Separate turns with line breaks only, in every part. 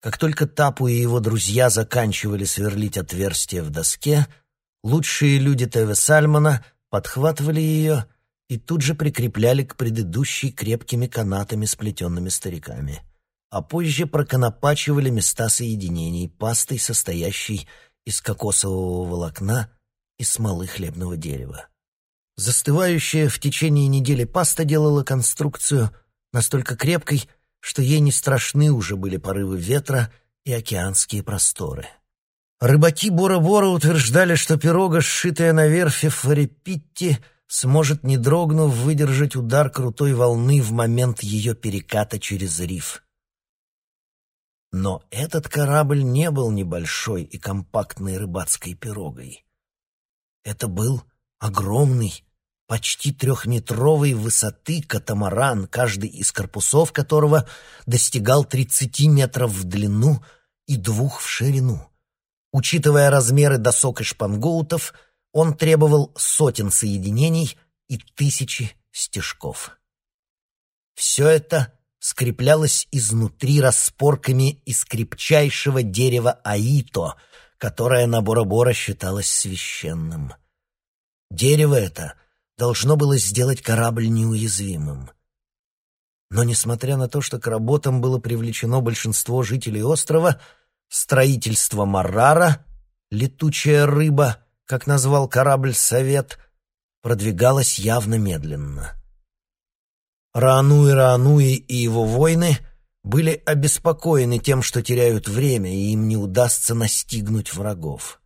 Как только Тапу и его друзья заканчивали сверлить отверстие в доске, лучшие люди Теве Сальмона подхватывали ее и тут же прикрепляли к предыдущей крепкими канатами, сплетенными стариками. А позже проконопачивали места соединений пастой, состоящей из кокосового волокна и смолы хлебного дерева. Застывающая в течение недели паста делала конструкцию настолько крепкой, что ей не страшны уже были порывы ветра и океанские просторы. Рыбаки Бора-Бора утверждали, что пирога, сшитая на верфи Фарипитти, сможет, не дрогнув, выдержать удар крутой волны в момент ее переката через риф. Но этот корабль не был небольшой и компактной рыбацкой пирогой. Это был огромный, почти трехметровой высоты катамаран, каждый из корпусов которого достигал 30 метров в длину и двух в ширину. Учитывая размеры досок и шпангоутов, он требовал сотен соединений и тысячи стежков. Все это скреплялось изнутри распорками из крепчайшего дерева аито, которое на Бора-Бора считалось священным. Дерево это — должно было сделать корабль неуязвимым. Но, несмотря на то, что к работам было привлечено большинство жителей острова, строительство Маррара, летучая рыба, как назвал корабль «Совет», продвигалось явно медленно. Раануи Раануи и его воины были обеспокоены тем, что теряют время, и им не удастся настигнуть врагов.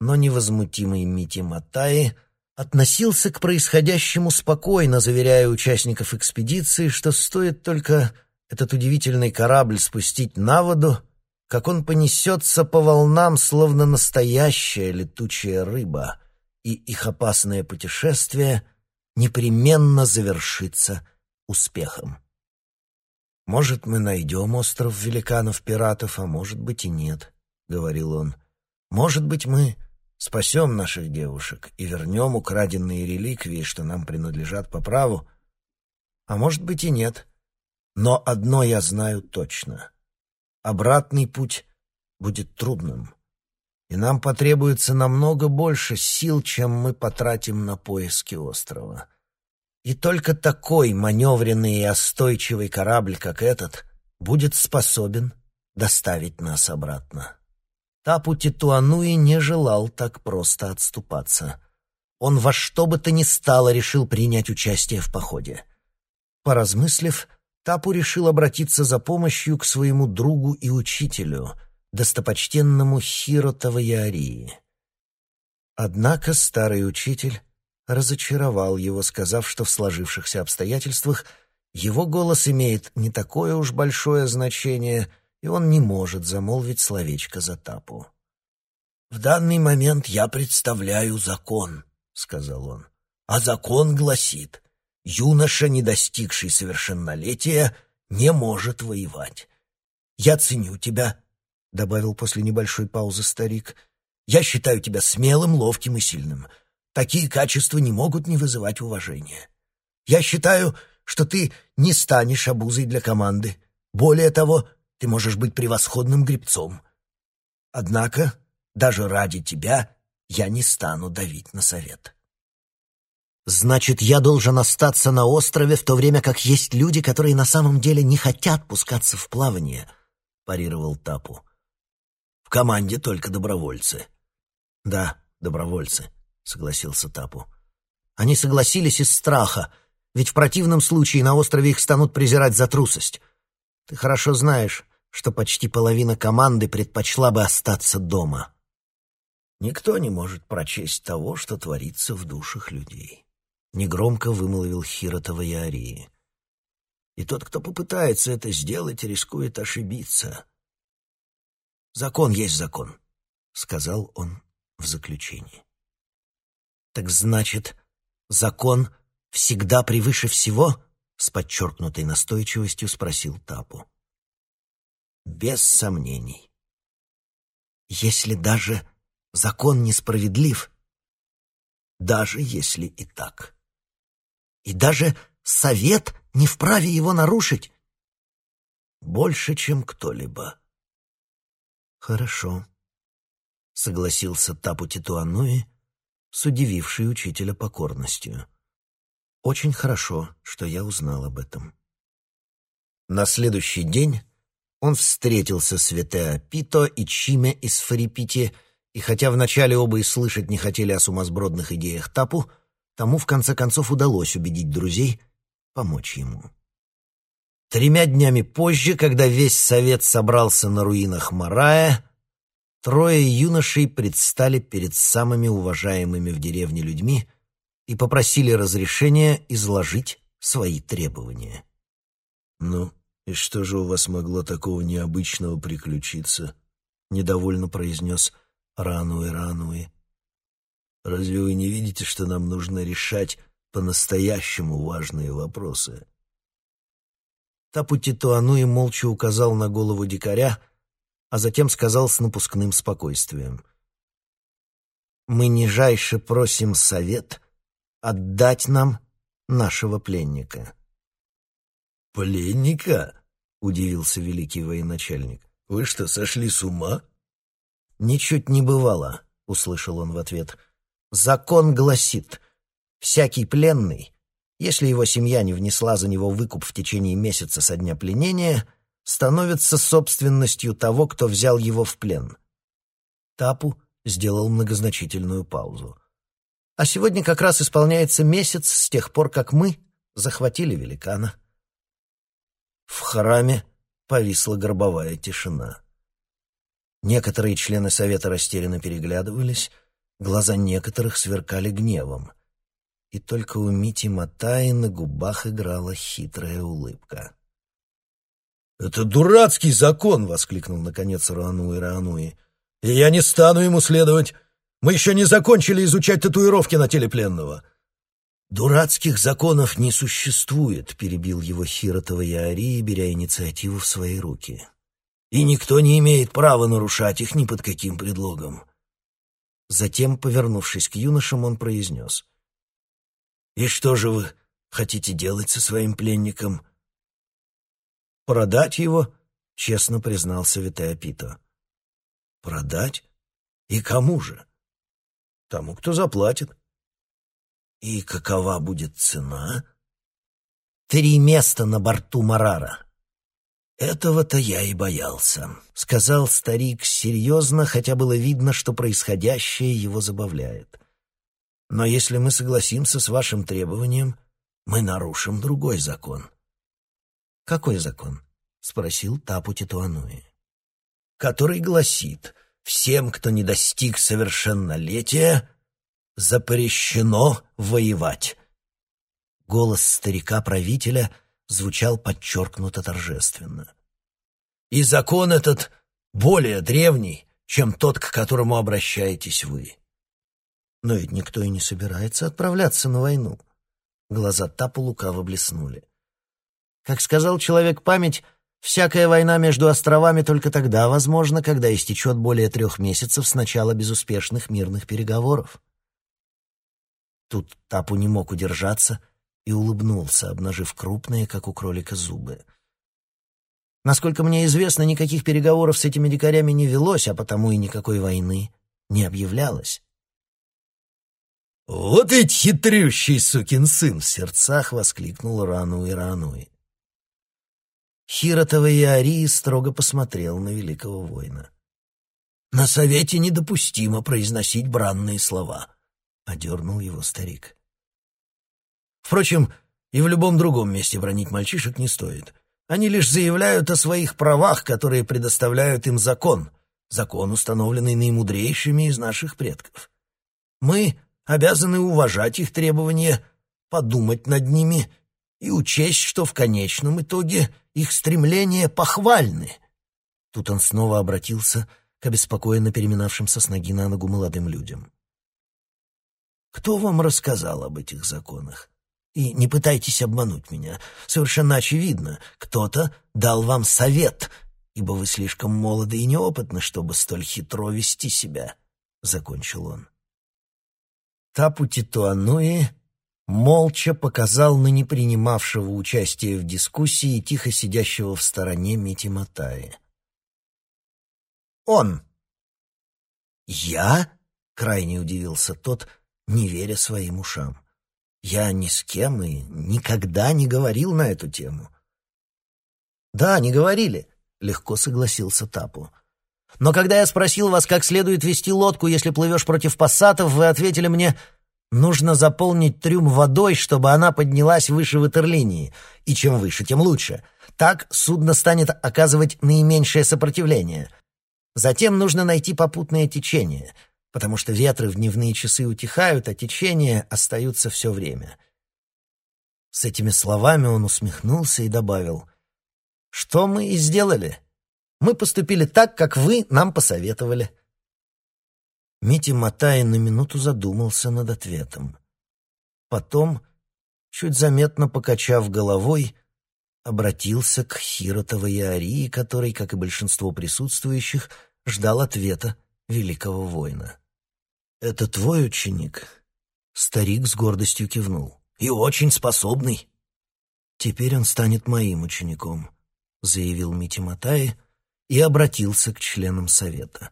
Но невозмутимый Мити Матаи относился к происходящему спокойно, заверяя участников экспедиции, что стоит только этот удивительный корабль спустить на воду, как он понесется по волнам, словно настоящая летучая рыба, и их опасное путешествие непременно завершится успехом. «Может, мы найдем остров великанов-пиратов, а может быть и нет», — говорил он. «Может быть, мы Спасем наших девушек и вернем украденные реликвии, что нам принадлежат по праву. А может быть и нет. Но одно я знаю точно. Обратный путь будет трудным. И нам потребуется намного больше сил, чем мы потратим на поиски острова. И только такой маневренный и остойчивый корабль, как этот, будет способен доставить нас обратно. Тапу Титуануи не желал так просто отступаться. Он во что бы то ни стало решил принять участие в походе. Поразмыслив, Тапу решил обратиться за помощью к своему другу и учителю, достопочтенному Хиротова Яарии. Однако старый учитель разочаровал его, сказав, что в сложившихся обстоятельствах его голос имеет не такое уж большое значение — и он не может замолвить словечко за Тапу. «В данный момент я представляю закон», — сказал он. «А закон гласит, юноша, не достигший совершеннолетия, не может воевать. Я ценю тебя», — добавил после небольшой паузы старик. «Я считаю тебя смелым, ловким и сильным. Такие качества не могут не вызывать уважения. Я считаю, что ты не станешь обузой для команды. Более того, ты можешь быть превосходным гребцом. Однако, даже ради тебя я не стану давить на совет. Значит, я должен остаться на острове, в то время как есть люди, которые на самом деле не хотят пускаться в плавание, парировал Тапу. В команде только добровольцы. Да, добровольцы, согласился Тапу. Они согласились из страха, ведь в противном случае на острове их станут презирать за трусость. Ты хорошо знаешь, что почти половина команды предпочла бы остаться дома. Никто не может прочесть того, что творится в душах людей. Негромко вымолвил Хиротова Яарии. И тот, кто попытается это сделать, рискует ошибиться. «Закон есть закон», — сказал он в заключении. «Так значит, закон всегда превыше всего?» — с подчеркнутой настойчивостью спросил Тапу. Без сомнений. Если даже закон несправедлив, даже если и так. И даже совет не вправе его нарушить. Больше, чем кто-либо, «Хорошо», — согласился Тапу Титуануи, с удивившей учителя покорностью. «Очень хорошо, что я узнал об этом». На следующий день он встретился с Ветеа Пито и Чиме из Фарипити, и хотя вначале оба и слышать не хотели о сумасбродных идеях Тапу, тому в конце концов удалось убедить друзей помочь ему. Тремя днями позже, когда весь совет собрался на руинах Марая, трое юношей предстали перед самыми уважаемыми в деревне людьми и попросили разрешения изложить свои требования.
«Ну, и что же у вас могло такого необычного приключиться?» — недовольно произнес Рануэ Рануэ. «Разве вы не видите, что нам нужно решать по-настоящему важные вопросы?»
Тапути Туануи молча указал на голову дикаря, а затем сказал с напускным спокойствием. «Мы нижайше просим совет отдать нам нашего пленника».
«Пленника?» — удивился великий военачальник. «Вы что, сошли с ума?»
«Ничуть не бывало», — услышал он в ответ. «Закон гласит, всякий пленный если его семья не внесла за него выкуп в течение месяца со дня пленения, становится собственностью того, кто взял его в плен. Тапу сделал многозначительную паузу. А сегодня как раз исполняется месяц с тех пор, как мы захватили великана. В храме повисла гробовая тишина. Некоторые члены совета растерянно переглядывались, глаза некоторых сверкали гневом — и только у Мити Матаи на губах играла хитрая улыбка.
«Это дурацкий закон!» — воскликнул наконец Руануи Раануи. «И я не стану ему следовать. Мы еще не закончили изучать татуировки на теле пленного».
«Дурацких законов не существует», — перебил его Хиротова Яари, беря инициативу в свои руки. «И никто не имеет права нарушать их ни под каким предлогом». Затем, повернувшись к юношам, он произнес — «И что же вы хотите делать со своим пленником?» «Продать его», — честно признался Витеопито. «Продать? И кому же?» «Тому, кто заплатит». «И какова будет цена?» «Три места на борту Марара». «Этого-то я и боялся», — сказал старик серьезно, хотя было видно, что происходящее его забавляет. Но если мы согласимся с вашим требованием, мы нарушим другой закон». «Какой закон?» — спросил Тапу Титуануи. «Который гласит, всем, кто не достиг совершеннолетия, запрещено воевать». Голос старика-правителя звучал подчеркнуто торжественно. «И закон этот более древний, чем тот, к которому обращаетесь вы. Но ведь никто и не собирается отправляться на войну. Глаза Тапу лукаво блеснули. Как сказал человек-память, всякая война между островами только тогда возможна, когда истечет более трех месяцев с начала безуспешных мирных переговоров. Тут Тапу не мог удержаться и улыбнулся, обнажив крупные, как у кролика, зубы. Насколько мне известно, никаких переговоров с этими дикарями не велось, а потому и никакой войны не объявлялось.
«Вот ведь хитрющий сукин сын!» — в сердцах воскликнул Рануи Рануи.
Хиротова и Арии строго посмотрел на великого воина. «На совете недопустимо произносить бранные слова», — одернул его старик. «Впрочем, и в любом другом месте бронить мальчишек не стоит. Они лишь заявляют о своих правах, которые предоставляют им закон, закон, установленный наимудрейшими из наших предков. Мы обязаны уважать их требования, подумать над ними и учесть, что в конечном итоге их стремления похвальны. Тут он снова обратился к обеспокоенно переминавшимся с ноги на ногу молодым людям. «Кто вам рассказал об этих законах? И не пытайтесь обмануть меня. Совершенно очевидно, кто-то дал вам совет, ибо вы слишком молоды и неопытны, чтобы столь хитро вести себя», — закончил он. Тапу Титуануи молча показал на непринимавшего участия в дискуссии тихо сидящего в стороне Мити Матаи. он». «Я?» — крайне удивился тот, не веря своим ушам. «Я ни с кем и никогда не говорил на эту тему». «Да, не говорили», — легко согласился Тапу. «Но когда я спросил вас, как следует вести лодку, если плывешь против пассатов, вы ответили мне, нужно заполнить трюм водой, чтобы она поднялась выше ватерлинии, и чем выше, тем лучше. Так судно станет оказывать наименьшее сопротивление. Затем нужно найти попутное течение, потому что ветры в дневные часы утихают, а течения остаются все время. С этими словами он усмехнулся и добавил, «Что мы и сделали. Мы поступили так, как вы нам посоветовали». Мити Матай на минуту задумался над ответом. Потом, чуть заметно покачав головой, обратился к Хиротовой Арии, который, как и большинство присутствующих, ждал ответа великого воина. «Это твой ученик?» Старик с гордостью кивнул. «И очень способный». «Теперь он станет моим учеником», — заявил Мити Матай и обратился к членам совета.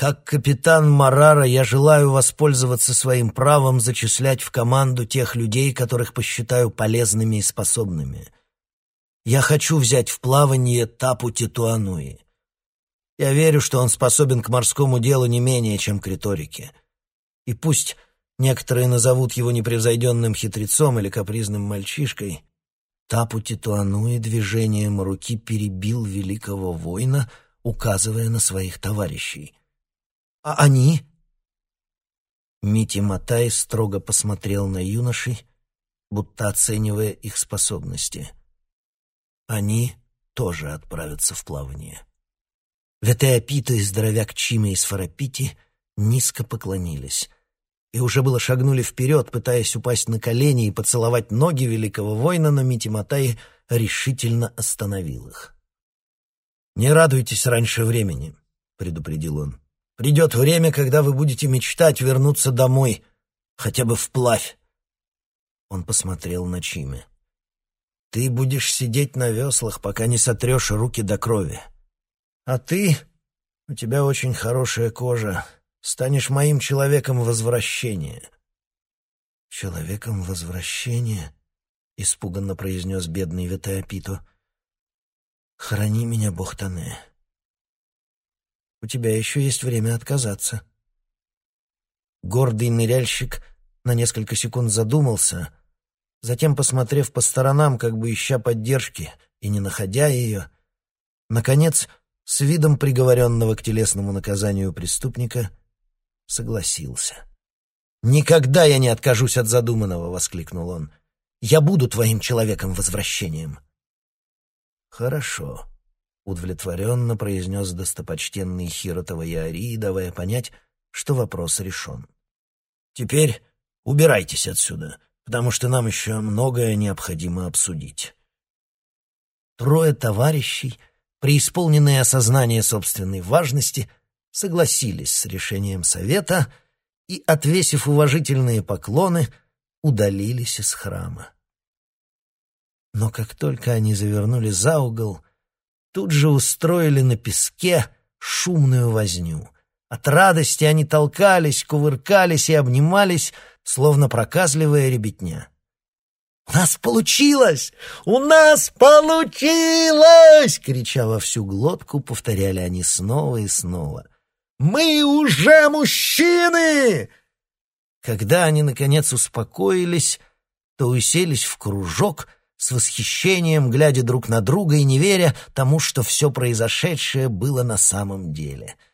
«Как капитан Марара я желаю воспользоваться своим правом зачислять в команду тех людей, которых посчитаю полезными и способными. Я хочу взять в плавание Тапу Титуануи. Я верю, что он способен к морскому делу не менее, чем к риторике. И пусть некоторые назовут его непревзойденным хитрецом или капризным мальчишкой, Тапу Титуануи движением руки перебил великого воина, указывая на своих товарищей. «А они?» Мити Матай строго посмотрел на юношей, будто оценивая их способности — они тоже отправятся в плавание. Ветеопита и здоровяк Чима из Фарапити низко поклонились и уже было шагнули вперед, пытаясь упасть на колени и поцеловать ноги великого воина, но Митиматай решительно остановил их. «Не радуйтесь раньше времени», — предупредил он. «Придет время, когда вы будете мечтать вернуться домой, хотя бы вплавь». Он посмотрел на Чиме. Ты будешь сидеть на веслах, пока не сотрешь руки до крови. А ты, у тебя очень хорошая кожа, станешь моим человеком возвращения». «Человеком возвращения?» — испуганно произнес бедный Ветеопито. «Храни меня, Бог Тане. У тебя еще есть время отказаться». Гордый ныряльщик на несколько секунд задумался — Затем, посмотрев по сторонам, как бы ища поддержки и не находя ее, наконец, с видом приговоренного к телесному наказанию преступника, согласился. «Никогда я не откажусь от задуманного!» — воскликнул он. «Я буду твоим человеком-возвращением!» «Хорошо», — удовлетворенно произнес достопочтенный Хиротова Яарии, давая понять, что вопрос решен. «Теперь убирайтесь отсюда потому что нам еще многое необходимо обсудить. Трое товарищей, преисполненные осознания собственной важности, согласились с решением совета и, отвесив уважительные поклоны, удалились из храма. Но как только они завернули за угол, тут же устроили на песке шумную возню. От радости они толкались, кувыркались и обнимались, словно проказливая ребятня. «У нас получилось! У нас получилось!» — крича во всю глотку, повторяли они снова и снова. «Мы уже мужчины!» Когда они, наконец, успокоились, то уселись в кружок с восхищением, глядя друг на друга и не веря тому, что все произошедшее было на самом деле —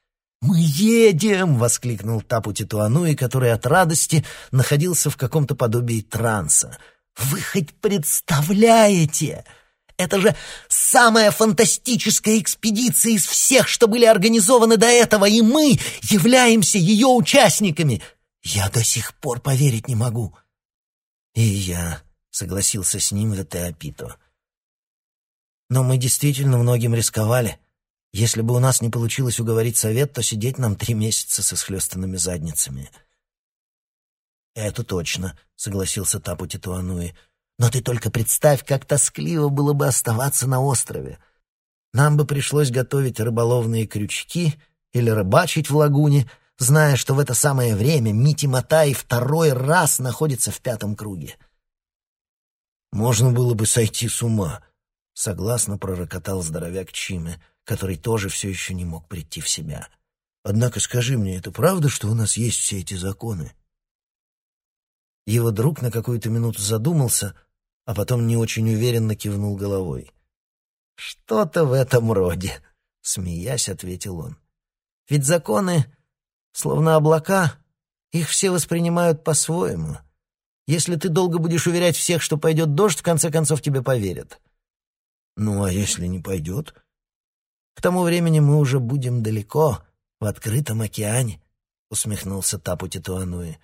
«Мы едем!» — воскликнул Тапу Титуануи, который от радости находился в каком-то подобии транса. «Вы хоть представляете? Это же самая фантастическая экспедиция из всех, что были организованы до этого, и мы являемся ее участниками! Я до сих пор поверить не могу!» «И я», — согласился с ним Ветеопито. «Но мы действительно многим рисковали». Если бы у нас не получилось уговорить совет, то сидеть нам три месяца со схлестанными задницами. «Это точно», — согласился Тапу Титуануи. «Но ты только представь, как тоскливо было бы оставаться на острове. Нам бы пришлось готовить рыболовные крючки или рыбачить в лагуне, зная, что в это самое время Мити Матай второй раз находится в пятом круге.
«Можно было бы сойти с ума», — согласно пророкотал здоровяк Чиме, который тоже все еще не мог прийти в себя. «Однако скажи мне, это правда, что у нас есть все эти законы?»
Его друг на какую-то минуту задумался, а потом не очень уверенно кивнул головой. «Что-то в этом роде», — смеясь, ответил он. «Ведь законы, словно облака, их все воспринимают по-своему. Если ты долго будешь уверять всех, что пойдет дождь, в конце концов тебе поверят».
«Ну, а если не пойдет?»
«К тому времени мы уже будем далеко, в открытом океане», — усмехнулся Тапу Титуануи.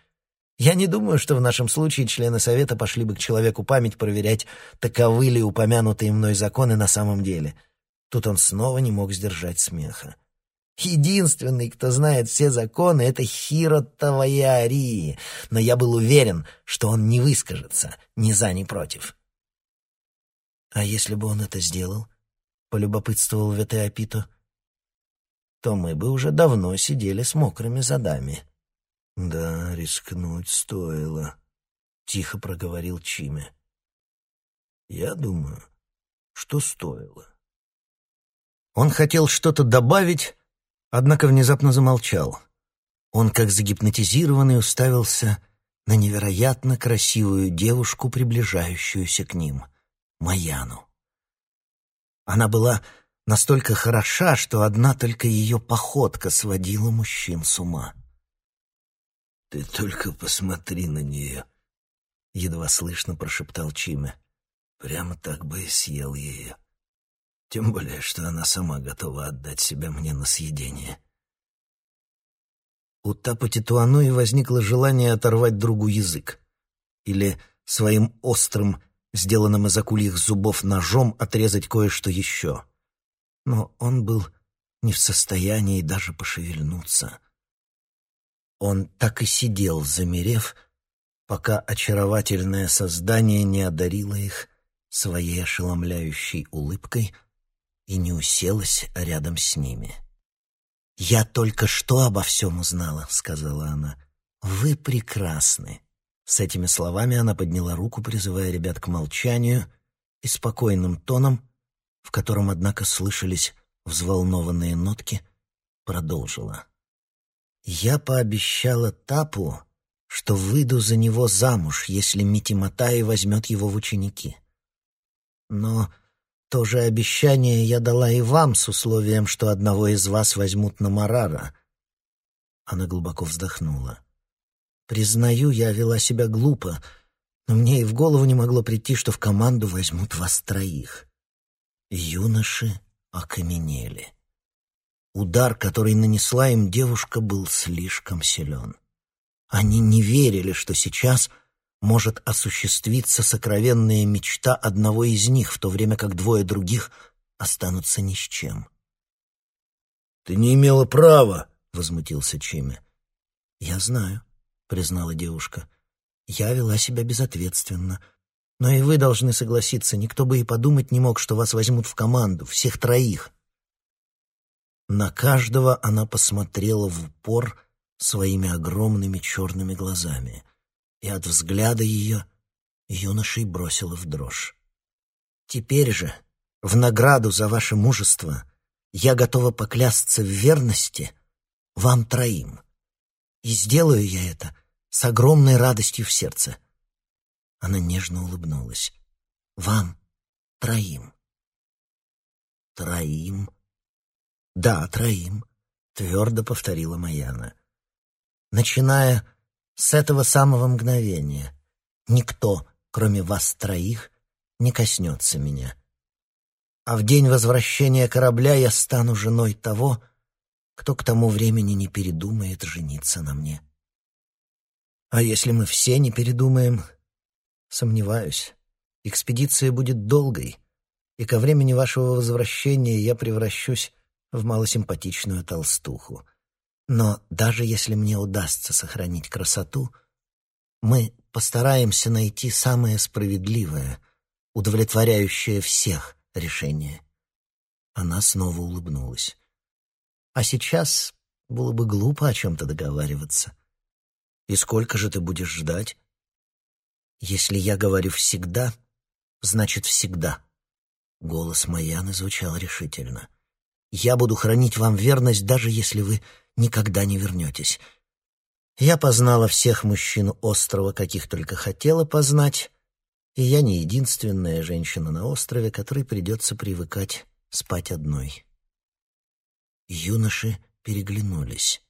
Я не думаю, что в нашем случае члены Совета пошли бы к человеку память проверять, таковы ли упомянутые мной законы на самом деле. Тут он снова не мог сдержать смеха. Единственный, кто знает все законы, — это Хиро Таваяри, но я был уверен, что он не выскажется ни за, ни против. «А если бы он это сделал?» — полюбопытствовал Ветеопито. «То мы бы уже давно сидели с мокрыми задами».
«Да, рискнуть стоило», — тихо проговорил Чиме. «Я думаю, что стоило».
Он хотел что-то добавить, однако внезапно замолчал. Он, как загипнотизированный, уставился на невероятно красивую девушку, приближающуюся к ним, Маяну. Она была настолько хороша, что одна только ее походка сводила мужчин с ума.
«Ты только посмотри на нее!» — едва слышно прошептал Чиме. «Прямо так бы и съел ее. Тем более, что она сама готова отдать себя мне на съедение».
У Тапати Туануи возникло желание оторвать другу язык. Или своим острым, сделанным из акульих зубов ножом отрезать кое-что еще. Но он был не в состоянии даже пошевельнуться. Он так и сидел, замерев, пока очаровательное создание не одарило их своей ошеломляющей улыбкой и не уселось рядом с ними. «Я только что обо всем узнала», — сказала она. «Вы прекрасны». С этими словами она подняла руку, призывая ребят к молчанию, и спокойным тоном, в котором, однако, слышались взволнованные нотки, продолжила. Я пообещала Тапу, что выйду за него замуж, если Митиматай возьмет его в ученики. Но то же обещание я дала и вам с условием, что одного из вас возьмут на Марара. Она глубоко вздохнула. Признаю, я вела себя глупо, но мне и в голову не могло прийти, что в команду возьмут вас троих. Юноши окаменели. Удар, который нанесла им девушка, был слишком силен. Они не верили, что сейчас может осуществиться сокровенная мечта одного из них, в то время как двое других останутся ни с чем.
«Ты не имела права!» — возмутился Чиме.
«Я знаю», — признала девушка. «Я вела себя безответственно. Но и вы должны согласиться, никто бы и подумать не мог, что вас возьмут в команду, всех троих. На каждого она посмотрела в упор своими огромными черными глазами, и от взгляда ее юношей бросила в дрожь. «Теперь же, в награду за ваше мужество, я готова поклясться в верности вам троим. И сделаю я это с огромной радостью в сердце». Она нежно улыбнулась. «Вам троим». «Троим?» «Да, троим», — твердо повторила Маяна. «Начиная с этого самого мгновения, никто, кроме вас троих, не коснется меня. А в день возвращения корабля я стану женой того, кто к тому времени не передумает жениться на мне. А если мы все не передумаем, сомневаюсь, экспедиция будет долгой, и ко времени вашего возвращения я превращусь в малосимпатичную толстуху. Но даже если мне удастся сохранить красоту, мы постараемся найти самое справедливое, удовлетворяющее всех решение. Она снова улыбнулась. «А сейчас было бы глупо о чем-то договариваться. И сколько же ты будешь ждать?» «Если я говорю «всегда», значит «всегда». Голос Маяны звучал решительно. «Я буду хранить вам верность, даже если вы никогда не вернетесь. Я познала всех мужчин острова, каких только хотела познать, и я не единственная женщина на острове, которой придется привыкать спать одной». Юноши переглянулись.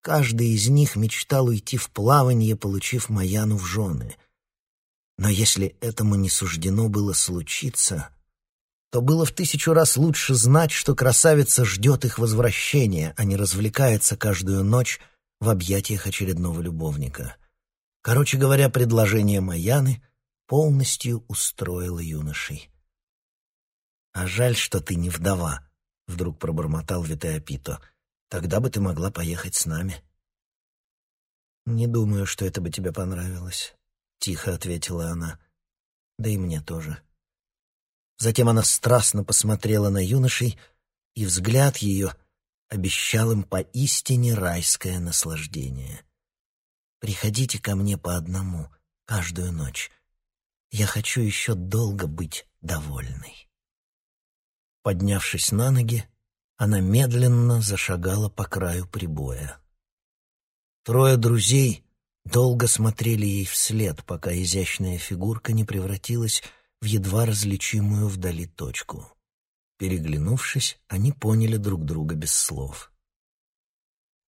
Каждый из них мечтал уйти в плавание, получив Маяну в жены. Но если этому не суждено было случиться, то было в тысячу раз лучше знать, что красавица ждет их возвращения, а не развлекается каждую ночь в объятиях очередного любовника. Короче говоря, предложение Маяны полностью устроило юношей. «А жаль, что ты не вдова», — вдруг пробормотал Витеопито. «Тогда бы ты могла поехать с нами». «Не думаю, что это бы тебе понравилось», — тихо ответила она. «Да и мне тоже». Затем она страстно посмотрела на юношей, и взгляд ее обещал им поистине райское наслаждение. «Приходите ко мне по одному, каждую ночь. Я хочу еще долго быть довольной». Поднявшись на ноги, она медленно зашагала по краю прибоя. Трое друзей долго смотрели ей вслед, пока изящная фигурка не превратилась в едва различимую вдали точку. Переглянувшись, они поняли друг друга без слов.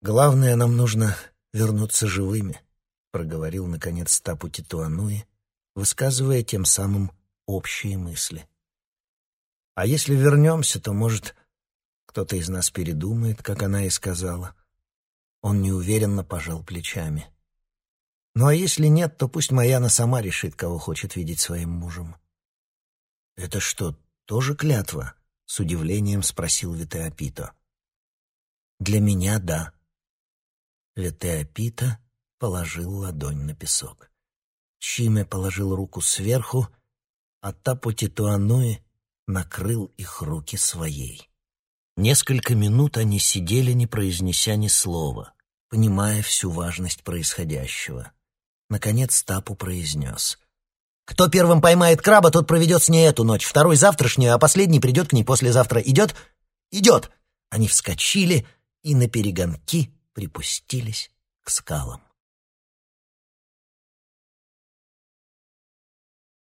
«Главное, нам нужно вернуться живыми», — проговорил, наконец, Тапу Титуануи, высказывая тем самым общие мысли. «А если вернемся, то, может, кто-то из нас передумает, как она и сказала». Он неуверенно пожал плечами. «Ну а если нет, то пусть Маяна сама решит, кого хочет видеть своим мужем». «Это что, тоже клятва?» — с удивлением спросил Витеопито. «Для меня — да». Витеопито положил ладонь на песок. Чиме положил руку сверху, а Тапо Титуануи накрыл их руки своей. Несколько минут они сидели, не произнеся ни слова, понимая всю важность происходящего. Наконец Тапу произнес. Кто первым поймает краба, тот проведет с ней эту ночь, второй — завтрашнюю, а последний придет к ней послезавтра. Идет? Идет!» Они вскочили и на перегонки припустились к скалам.